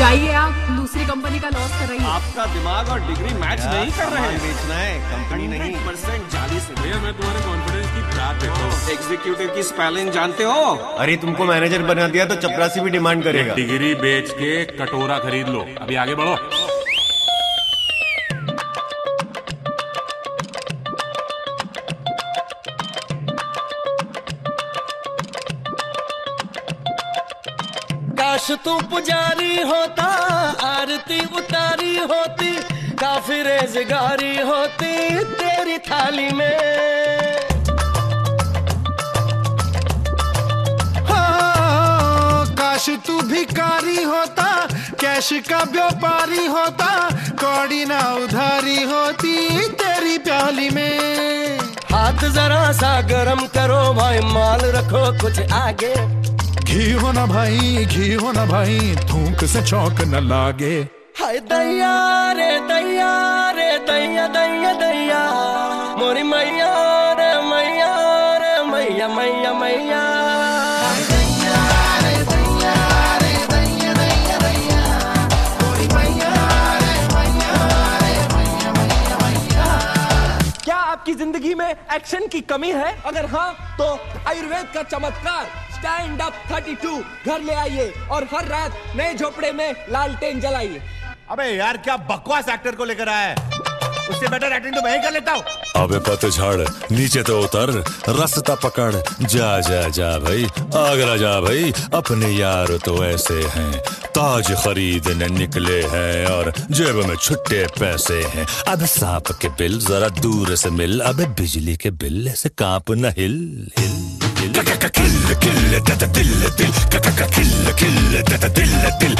जाइए आप दूसरी कंपनी का लॉस कर रही है आपका दिमाग और डिग्री मैच नहीं कर रहे हैं। बेचना है कंपनी नहीं। परसेंट चालीस भैया मैं तुम्हारे कॉन्फिडेंस की बात देता हूँ। एग्जीक्यूटिव की स्पेलिंग जानते हो? अरे तुमको मैनेजर बना दिया तो चपरासी भी डिमांड करेगा। डिग्री बेच के कटोरा खरीद लो। अभी आगे बढ़ो। काश तू पुजारी होता आरती उतारी होती काफ़ी रेजगारी होती तेरी थाली में। हाँ, काश तू भिकारी होता कैश का व्यापारी होता कौड़ी ना उधारी होती तेरी प्याली में। हाथ जरा सा गरम करो भाई माल रखो कुछ आगे। घी हो ना भाई घी हो ना भाई थूक से चौक न लागे। हाय दैया रे दैया रे दैया दैया दैया। मोरी मैया रे मैया रे मैया मैया मैया। क्या आपकी ज़िंदगी में एक्शन की कमी है? अगर हाँ तो आयुर्वेद का चमत्कार। स्टैंड अप 32 घर ले आइए और हर रात नए झोपड़े में लालटेन जलाइए। अबे यार क्या बकवास एक्टर को लेकर आया है? उससे बेटर एक्टिंग तो मैं ही कर लेता हूँ। अबे पतझड़ नीचे तो उतर रास्ता पकड़। जा जा जा भाई आगरा जा भाई अपने यार तो ऐसे हैं। ताज खरीदने निकले हैं और जेब में छुट्टे पैसे हैं। अब सांप के बिल जरा दूर से मिल अब बिजली के बिल ऐसे काँप न हिल हिल। हिल क- क- क- किल किल दत दिल दिल क- क- क- किल किल दत दिल दिल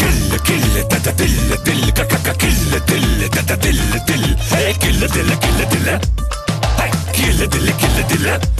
किल किल दत दिल दिल क- क- क- किल दिल दत दिल दिल है किल दिल किल दिल है किल दिल किल दिल है